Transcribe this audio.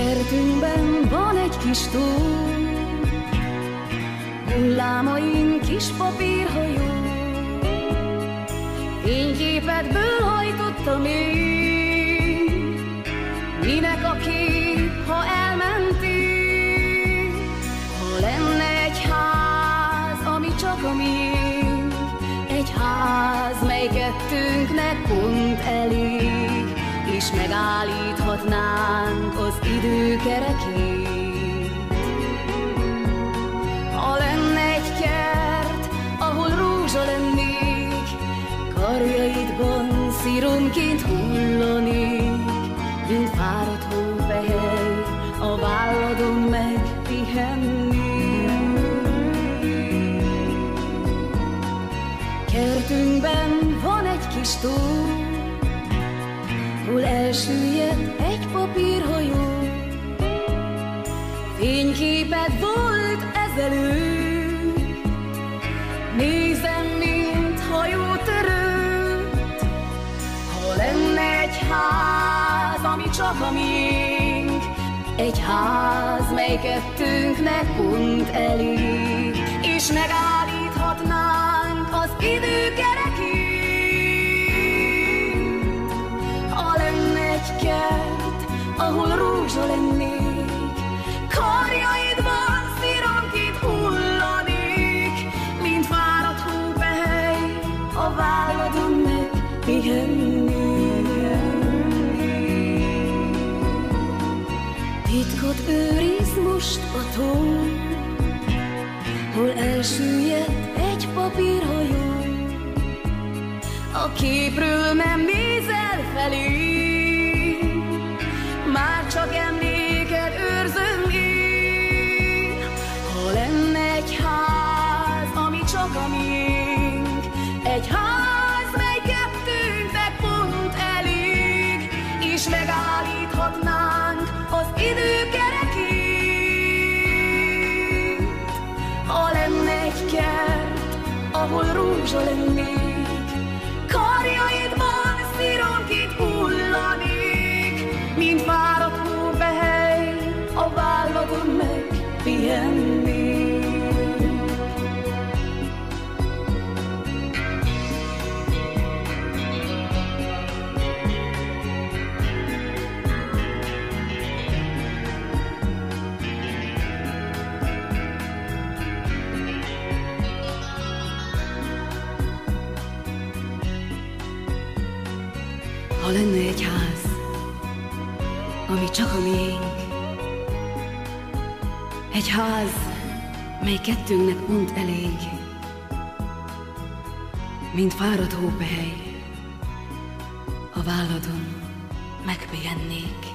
Kertünkben van egy kis tó, hullámain kis papírhajó, fényképedből hajtottam én, minek a kép, ha elmentél, ha lenne egy ház, ami csak a miénk, egy ház, mely kettőnknek pont elég, és megállíthatnánk az idő kerekét. Ha lenne egy kert, ahol rózsa lennék, karjaidban szíromként hullanék, mint fáradt hópehely, a válladon megpihennék. Kertünkben van egy kis tó, hol elsüllyedt Fényképed volt ezelőtt, nézem, mint hajótörőt. Ha lenne egy ház, ami csak a miénk, egy ház, mely kettőnknek pont elég, és megállíthatnánk az idő kerekét. Ha lenne egy kert, ahol rózsa lennék, hol elsüllyedt egy papírhajó. A képről nem nézel felé, már csak emléked őrzöm én. Ha lenne egy ház, ami csak a miénk, egy ház, rózsa lennék, karjaidban szíronként hullanék, mint fáradt hópehely, a válladon megpihennék. Ha lenne egy ház, ami csak a miénk, egy ház, mely kettőnknek pont elég, mint fáradt hópehely, a válladon megpihennék.